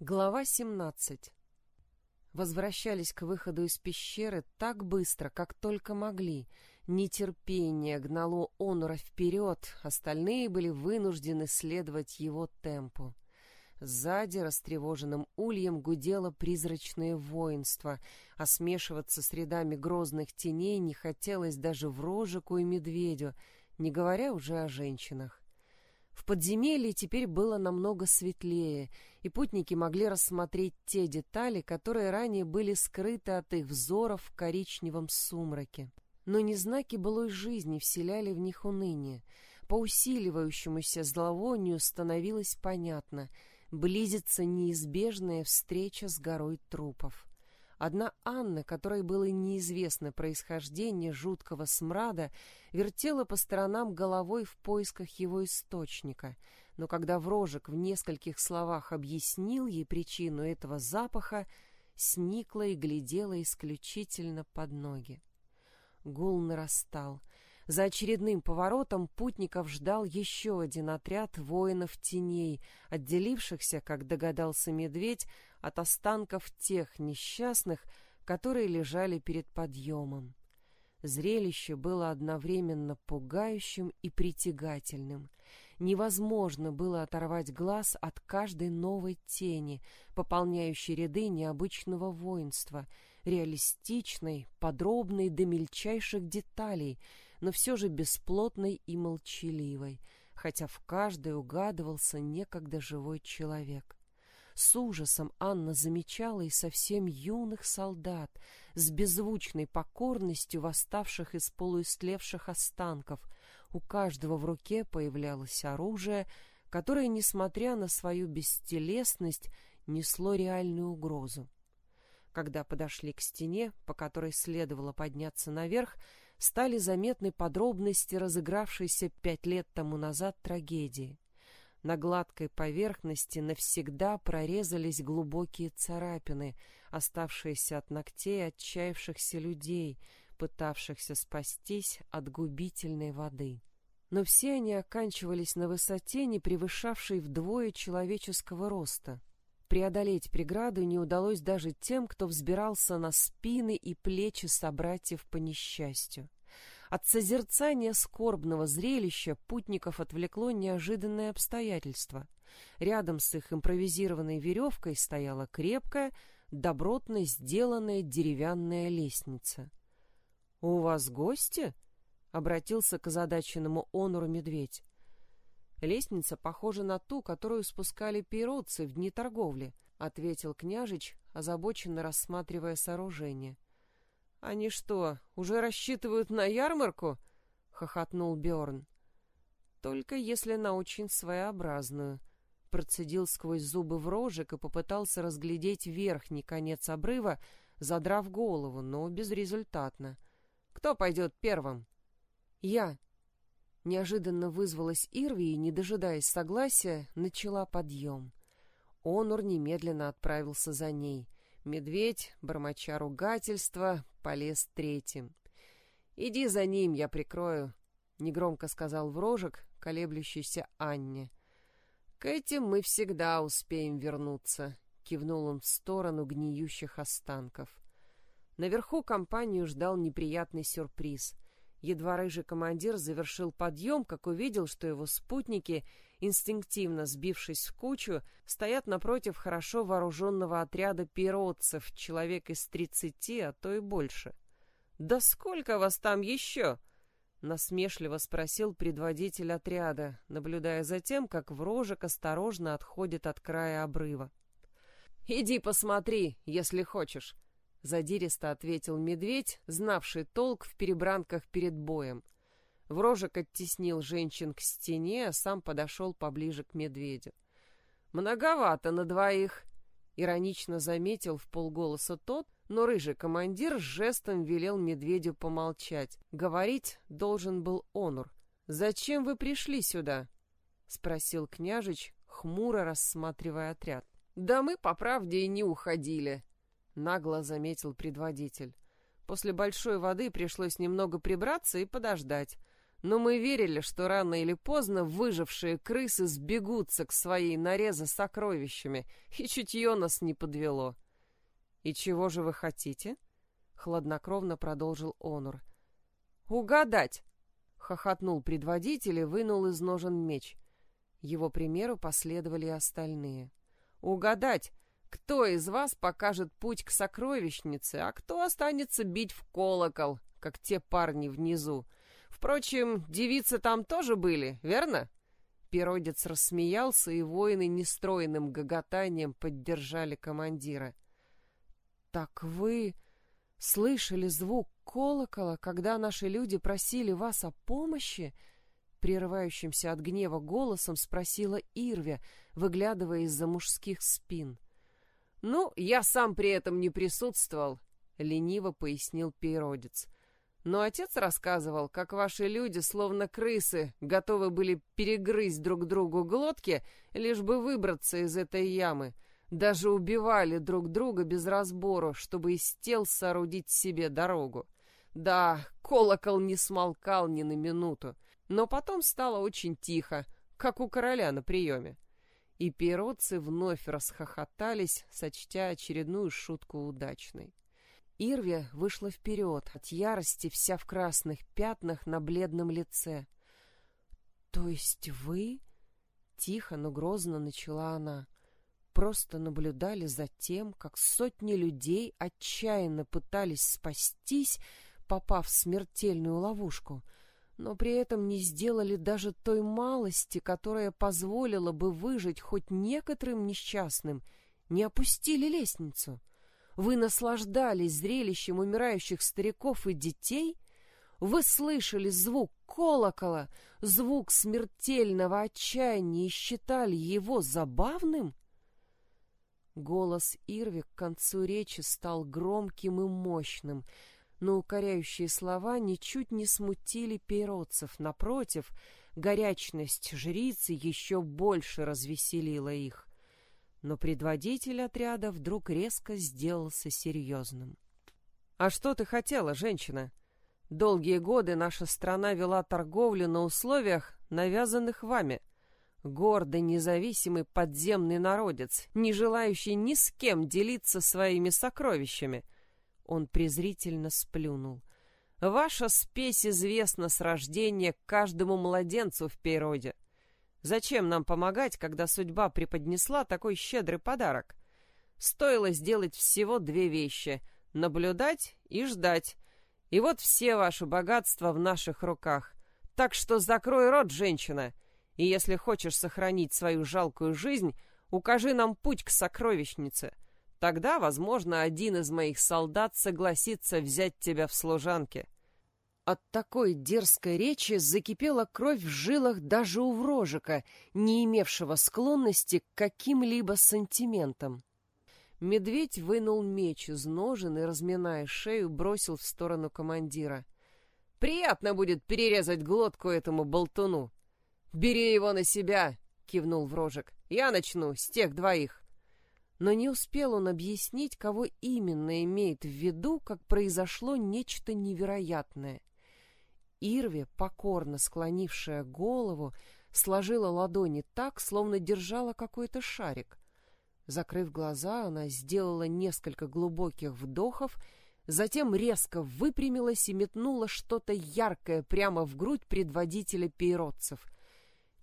Глава 17 Возвращались к выходу из пещеры так быстро, как только могли. Нетерпение гнало Онура вперед, остальные были вынуждены следовать его темпу. Сзади растревоженным ульем гудело призрачное воинство, а смешиваться с рядами грозных теней не хотелось даже в рожику и медведю, не говоря уже о женщинах. В подземелье теперь было намного светлее, и путники могли рассмотреть те детали, которые ранее были скрыты от их взоров в коричневом сумраке. Но не знаки былой жизни вселяли в них уныние. По усиливающемуся зловонию становилось понятно — близится неизбежная встреча с горой трупов. Одна Анна, которой было неизвестно происхождение жуткого смрада, вертела по сторонам головой в поисках его источника, но когда Врожек в нескольких словах объяснил ей причину этого запаха, сникла и глядела исключительно под ноги. Гул нарастал — за очередным поворотом путников ждал еще один отряд воинов теней, отделившихся, как догадался медведь, от останков тех несчастных, которые лежали перед подъемом. Зрелище было одновременно пугающим и притягательным. Невозможно было оторвать глаз от каждой новой тени, пополняющей ряды необычного воинства, реалистичной, подробной до мельчайших деталей — но все же бесплотной и молчаливой, хотя в каждой угадывался некогда живой человек. С ужасом Анна замечала и совсем юных солдат, с беззвучной покорностью восставших из полуистлевших останков. У каждого в руке появлялось оружие, которое, несмотря на свою бестелесность, несло реальную угрозу. Когда подошли к стене, по которой следовало подняться наверх, стали заметны подробности разыгравшейся пять лет тому назад трагедии. На гладкой поверхности навсегда прорезались глубокие царапины, оставшиеся от ногтей отчаявшихся людей, пытавшихся спастись от губительной воды. Но все они оканчивались на высоте, не превышавшей вдвое человеческого роста. Преодолеть преграду не удалось даже тем, кто взбирался на спины и плечи собратьев по несчастью. От созерцания скорбного зрелища путников отвлекло неожиданное обстоятельство. Рядом с их импровизированной веревкой стояла крепкая, добротно сделанная деревянная лестница. — У вас гости? — обратился к озадаченному Онуру медведь. Лестница похожа на ту, которую спускали пиротцы в дни торговли, — ответил княжич, озабоченно рассматривая сооружение. — Они что, уже рассчитывают на ярмарку? — хохотнул Бjorn. Только если на очень своеобразную. Процедил сквозь зубы в рожек и попытался разглядеть верхний конец обрыва, задрав голову, но безрезультатно. — Кто пойдет первым? — Я, Неожиданно вызвалась Ирви и, не дожидаясь согласия, начала подъем. Онур немедленно отправился за ней. Медведь, бормоча ругательства, полез третьим. «Иди за ним, я прикрою», — негромко сказал Врожек, колеблющийся Анне. «К этим мы всегда успеем вернуться», — кивнул он в сторону гниющих останков. Наверху компанию ждал неприятный сюрприз — Едва рыжий командир завершил подъем, как увидел, что его спутники, инстинктивно сбившись в кучу, стоят напротив хорошо вооруженного отряда пиротцев, человек из тридцати, а то и больше. «Да сколько вас там еще?» — насмешливо спросил предводитель отряда, наблюдая за тем, как врожек осторожно отходит от края обрыва. «Иди посмотри, если хочешь», Задиристо ответил медведь, знавший толк в перебранках перед боем. Врожек оттеснил женщин к стене, а сам подошел поближе к медведю. «Многовато на двоих», — иронично заметил в полголоса тот, но рыжий командир жестом велел медведю помолчать. Говорить должен был Онур. «Зачем вы пришли сюда?» — спросил княжич, хмуро рассматривая отряд. «Да мы, по правде, и не уходили», нагло заметил предводитель. После большой воды пришлось немного прибраться и подождать. Но мы верили, что рано или поздно выжившие крысы сбегутся к своей норе за сокровищами, и чутье нас не подвело. «И чего же вы хотите?» — хладнокровно продолжил Онур. «Угадать!» — хохотнул предводитель и вынул из ножен меч. Его примеру последовали и остальные. «Угадать, кто из вас покажет путь к сокровищнице, а кто останется бить в колокол, как те парни внизу? Впрочем, девицы там тоже были, верно?» Перодец рассмеялся, и воины нестроенным гоготанием поддержали командира. «Так вы слышали звук колокола, когда наши люди просили вас о помощи?» Прерывающимся от гнева голосом спросила Ирве, выглядывая из-за мужских спин. «Ну, я сам при этом не присутствовал», — лениво пояснил Перодец. «Но отец рассказывал, как ваши люди, словно крысы, готовы были перегрызть друг другу глотки, лишь бы выбраться из этой ямы. Даже убивали друг друга без разбору, чтобы из тел соорудить себе дорогу. Да, колокол не смолкал ни на минуту, но потом стало очень тихо, как у короля на приеме и пиротцы вновь расхохотались, сочтя очередную шутку удачной. Ирвия вышла вперед, от ярости вся в красных пятнах на бледном лице. «То есть вы...» — тихо, но грозно начала она. «Просто наблюдали за тем, как сотни людей отчаянно пытались спастись, попав в смертельную ловушку» но при этом не сделали даже той малости, которая позволила бы выжить хоть некоторым несчастным, не опустили лестницу. Вы наслаждались зрелищем умирающих стариков и детей? Вы слышали звук колокола, звук смертельного отчаяния и считали его забавным? Голос Ирви к концу речи стал громким и мощным — но укоряющие слова ничуть не смутили пейротцев. Напротив, горячность жрицы еще больше развеселила их. Но предводитель отряда вдруг резко сделался серьезным. «А что ты хотела, женщина? Долгие годы наша страна вела торговлю на условиях, навязанных вами. Гордый, независимый подземный народец, не желающий ни с кем делиться своими сокровищами — он презрительно сплюнул. «Ваша спесь известна с рождения каждому младенцу в природе. Зачем нам помогать, когда судьба преподнесла такой щедрый подарок? Стоило сделать всего две вещи — наблюдать и ждать. И вот все ваши богатства в наших руках. Так что закрой рот, женщина, и если хочешь сохранить свою жалкую жизнь, укажи нам путь к сокровищнице». Тогда, возможно, один из моих солдат согласится взять тебя в служанки. От такой дерзкой речи закипела кровь в жилах даже у Врожика, не имевшего склонности к каким-либо сантиментам. Медведь вынул меч из ножен и, разминая шею, бросил в сторону командира. «Приятно будет перерезать глотку этому болтуну!» «Бери его на себя!» — кивнул Врожик. «Я начну с тех двоих!» но не успел он объяснить, кого именно имеет в виду, как произошло нечто невероятное. Ирве, покорно склонившая голову, сложила ладони так, словно держала какой-то шарик. Закрыв глаза, она сделала несколько глубоких вдохов, затем резко выпрямилась и метнула что-то яркое прямо в грудь предводителя пейротцев —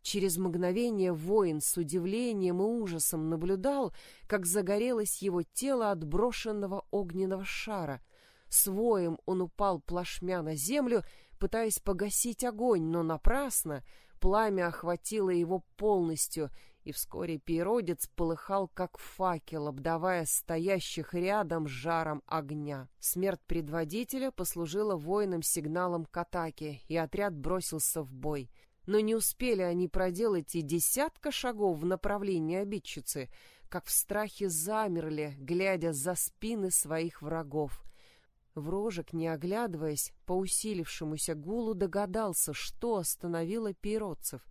Через мгновение воин с удивлением и ужасом наблюдал, как загорелось его тело от брошенного огненного шара. Своим он упал плашмя на землю, пытаясь погасить огонь, но напрасно. Пламя охватило его полностью, и вскоре пиродец полыхал, как факел, обдавая стоящих рядом жаром огня. Смерть предводителя послужила воинам сигналом к атаке, и отряд бросился в бой — но не успели они проделать и десятка шагов в направлении обидчицы, как в страхе замерли, глядя за спины своих врагов. Врожек, не оглядываясь, по усилившемуся гулу догадался, что остановило пиротцев.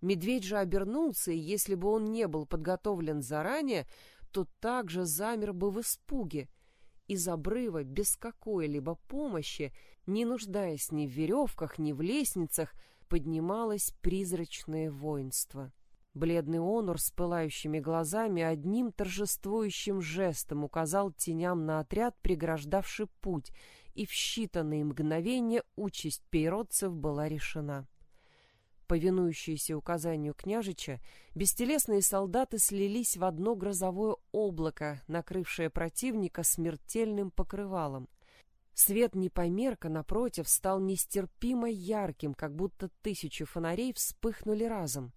Медведь же обернулся, и если бы он не был подготовлен заранее, то также замер бы в испуге. из обрыва без какой-либо помощи, не нуждаясь ни в веревках, ни в лестницах, поднималось призрачное воинство. Бледный Онур с пылающими глазами одним торжествующим жестом указал теням на отряд, преграждавший путь, и в считанные мгновения участь пейродцев была решена. Повинующиеся указанию княжича, бестелесные солдаты слились в одно грозовое облако, накрывшее противника смертельным покрывалом. Свет не померк, а напротив стал нестерпимо ярким, как будто тысячи фонарей вспыхнули разом.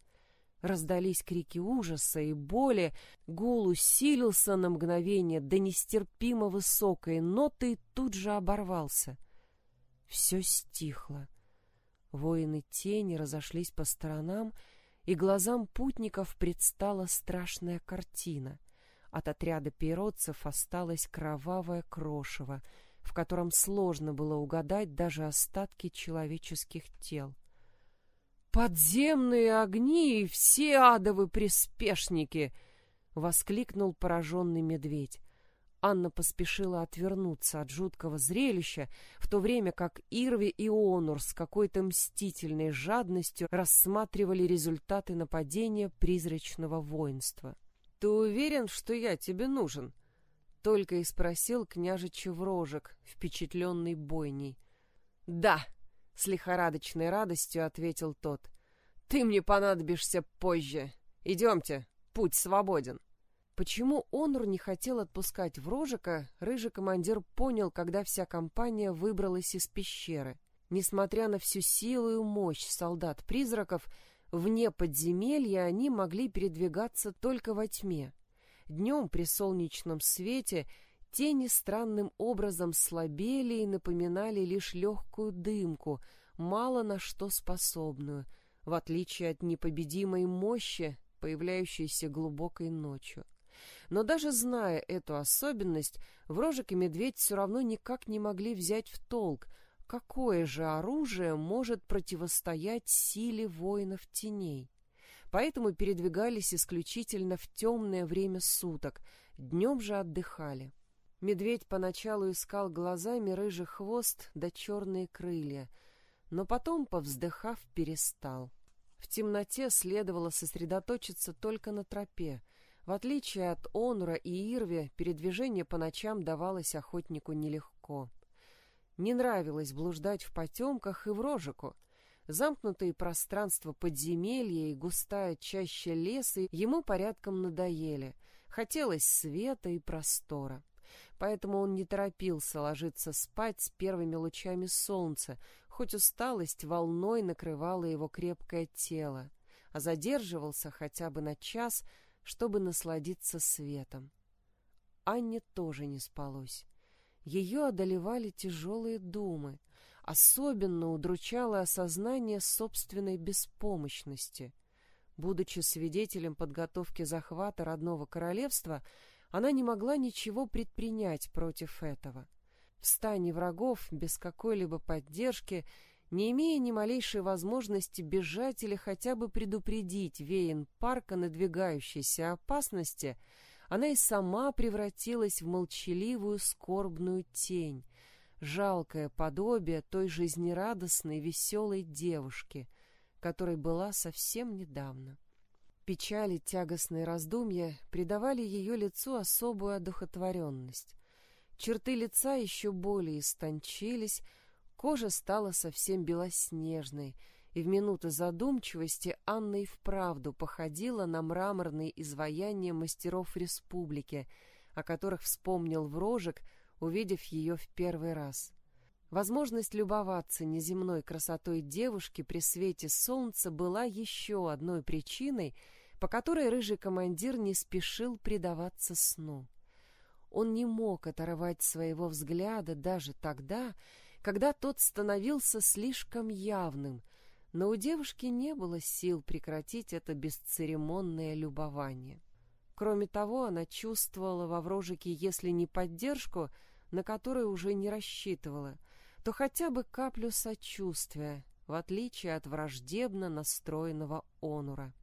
Раздались крики ужаса и боли, гул усилился на мгновение до нестерпимо высокой ноты и тут же оборвался. Все стихло. Воины тени разошлись по сторонам, и глазам путников предстала страшная картина. От отряда пиротцев осталось кровавое крошево, в котором сложно было угадать даже остатки человеческих тел. «Подземные огни и все адовы приспешники!» — воскликнул пораженный медведь. Анна поспешила отвернуться от жуткого зрелища, в то время как Ирви и Онур с какой-то мстительной жадностью рассматривали результаты нападения призрачного воинства. «Ты уверен, что я тебе нужен?» — только и спросил княжич Врожек, впечатленный бойней. «Да!» — с лихорадочной радостью ответил тот. «Ты мне понадобишься позже. Идемте, путь свободен». Почему Онур не хотел отпускать Врожика, рыжий командир понял, когда вся компания выбралась из пещеры. Несмотря на всю силу и мощь солдат-призраков, вне подземелья они могли передвигаться только во тьме. Днем при солнечном свете Тени странным образом слабели и напоминали лишь легкую дымку, мало на что способную, в отличие от непобедимой мощи, появляющейся глубокой ночью. Но даже зная эту особенность, Врожек и Медведь все равно никак не могли взять в толк, какое же оружие может противостоять силе воинов теней. Поэтому передвигались исключительно в темное время суток, днем же отдыхали. Медведь поначалу искал глазами рыжий хвост да черные крылья, но потом, повздыхав, перестал. В темноте следовало сосредоточиться только на тропе. В отличие от Онура и Ирви, передвижение по ночам давалось охотнику нелегко. Не нравилось блуждать в потемках и в рожику. Замкнутые пространства подземелья и густая чаща леса ему порядком надоели. Хотелось света и простора поэтому он не торопился ложиться спать с первыми лучами солнца, хоть усталость волной накрывала его крепкое тело, а задерживался хотя бы на час, чтобы насладиться светом. Анне тоже не спалось. Ее одолевали тяжелые думы, особенно удручало осознание собственной беспомощности. Будучи свидетелем подготовки захвата родного королевства, она не могла ничего предпринять против этого. В стане врагов, без какой-либо поддержки, не имея ни малейшей возможности бежать или хотя бы предупредить Вейн парка надвигающейся опасности, она и сама превратилась в молчаливую скорбную тень, жалкое подобие той жизнерадостной веселой девушки, которой была совсем недавно. Печали, тягостные раздумья придавали ее лицу особую одухотворенность. Черты лица еще более истончились, кожа стала совсем белоснежной, и в минуты задумчивости Анна и вправду походила на мраморные изваяния мастеров республики, о которых вспомнил Врожек, увидев ее в первый раз. Возможность любоваться неземной красотой девушки при свете солнца была еще одной причиной, по которой рыжий командир не спешил предаваться сну. Он не мог оторвать своего взгляда даже тогда, когда тот становился слишком явным, но у девушки не было сил прекратить это бесцеремонное любование. Кроме того, она чувствовала во врожике, если не поддержку, на которую уже не рассчитывала — то хотя бы каплю сочувствия, в отличие от враждебно настроенного Онура.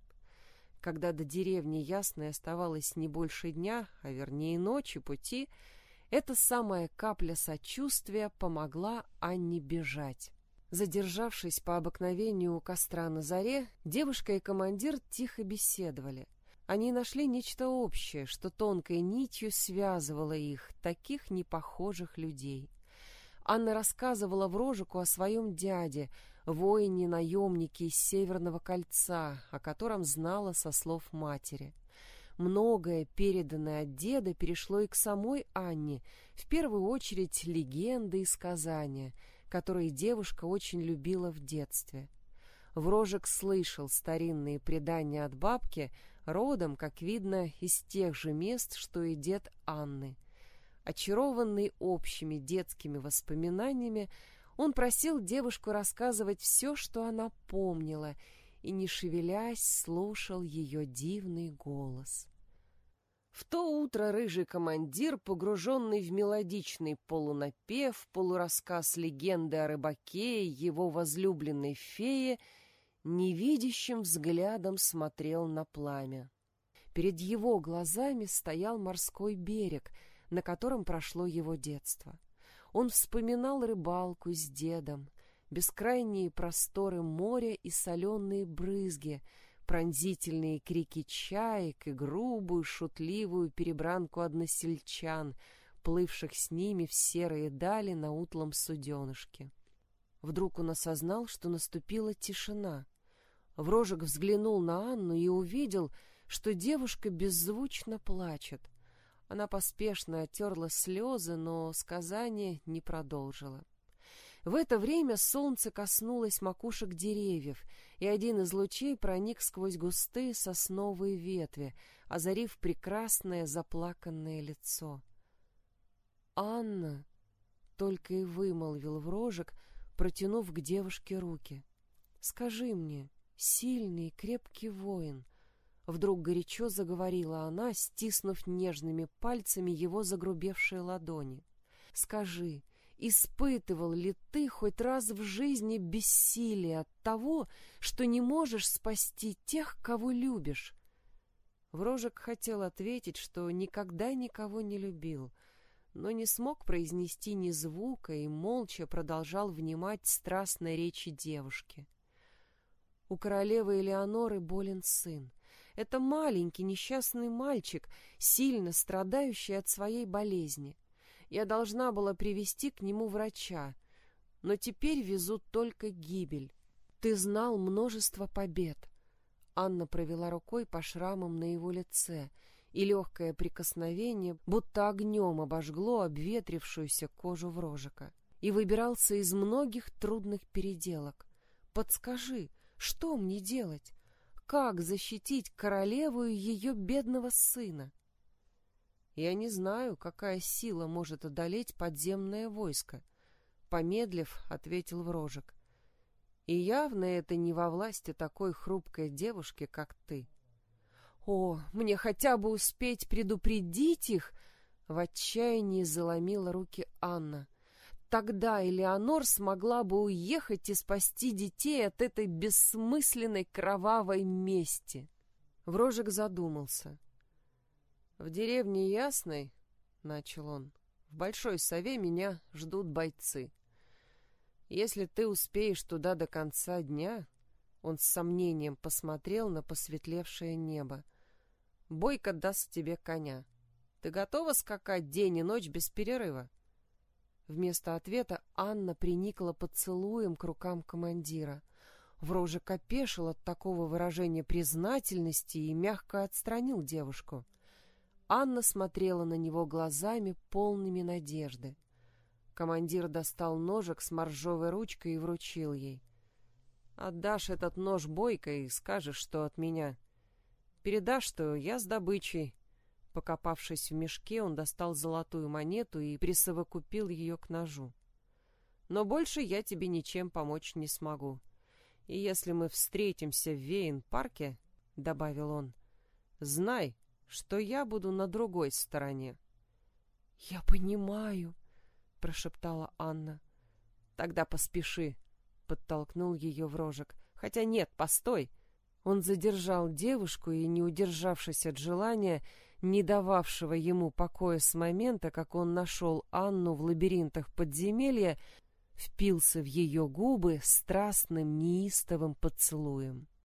Когда до деревни Ясной оставалось не больше дня, а вернее ночи пути, Эта самая капля сочувствия помогла Анне бежать. Задержавшись по обыкновению у костра на заре, девушка и командир тихо беседовали. Они нашли нечто общее, что тонкой нитью связывало их, таких непохожих людей. Анна рассказывала Врожику о своем дяде, воине-наемнике из Северного кольца, о котором знала со слов матери. Многое, переданное от деда, перешло и к самой Анне, в первую очередь легенды и сказания, которые девушка очень любила в детстве. Врожек слышал старинные предания от бабки, родом, как видно, из тех же мест, что и дед Анны. Очарованный общими детскими воспоминаниями, он просил девушку рассказывать все, что она помнила, и, не шевелясь, слушал ее дивный голос. В то утро рыжий командир, погруженный в мелодичный полунапев, полурассказ легенды о рыбаке и его возлюбленной фее, невидящим взглядом смотрел на пламя. Перед его глазами стоял морской берег, на котором прошло его детство. Он вспоминал рыбалку с дедом, бескрайние просторы моря и соленые брызги, пронзительные крики чаек и грубую шутливую перебранку односельчан, плывших с ними в серые дали на утлом суденышке. Вдруг он осознал, что наступила тишина. Врожек взглянул на Анну и увидел, что девушка беззвучно плачет — она поспешно оттерла слезы, но сказание не продолжила. В это время солнце коснулось макушек деревьев, и один из лучей проник сквозь густые сосновые ветви, озарив прекрасное заплаканное лицо. «Анна!» — только и вымолвил в рожек, протянув к девушке руки. «Скажи мне, сильный и крепкий воин, Вдруг горячо заговорила она, стиснув нежными пальцами его загрубевшие ладони. «Скажи, испытывал ли ты хоть раз в жизни бессилие от того, что не можешь спасти тех, кого любишь?» Врожек хотел ответить, что никогда никого не любил, но не смог произнести ни звука и молча продолжал внимать страстной речи девушки. У королевы Элеоноры болен сын. Это маленький несчастный мальчик, сильно страдающий от своей болезни. Я должна была привести к нему врача, но теперь везут только гибель. Ты знал множество побед. Анна провела рукой по шрамам на его лице, и легкое прикосновение будто огнем обожгло обветрившуюся кожу врожика. И выбирался из многих трудных переделок. Подскажи, что мне делать? Как защитить королеву и ее бедного сына? Я не знаю, какая сила может одолеть подземное войско, помедлив, ответил Врожек. И явно это не во власти такой хрупкой девушки, как ты. О, мне хотя бы успеть предупредить их, в отчаянии заломила руки Анна. Тогда Элеонор смогла бы уехать и спасти детей от этой бессмысленной кровавой мести. Врожек задумался. В деревне Ясной, — начал он, — в Большой Сове меня ждут бойцы. Если ты успеешь туда до конца дня, он с сомнением посмотрел на посветлевшее небо, Бойко даст тебе коня. Ты готова скакать день и ночь без перерыва? — Вместо ответа Анна приникла поцелуем к рукам командира. Врожек опешил от такого выражения признательности и мягко отстранил девушку. Анна смотрела на него глазами, полными надежды. Командир достал ножик с моржовой ручкой и вручил ей. «Отдашь этот нож Бойко и скажешь, что от меня. Передашь, что я с добычей, Покопавшись в мешке, он достал золотую монету и присовокупил ее к ножу. «Но больше я тебе ничем помочь не смогу. И если мы встретимся в Вейн-парке, — добавил он, — знай, что я буду на другой стороне». «Я понимаю», — прошептала Анна. «Тогда поспеши», — подтолкнул ее в рожек. «Хотя нет, постой». Он задержал девушку и, не удержавшись от желания, — не дававшего ему покоя с момента, как он нашел Анну в лабиринтах подземелья, впился в ее губы страстным неистовым поцелуем.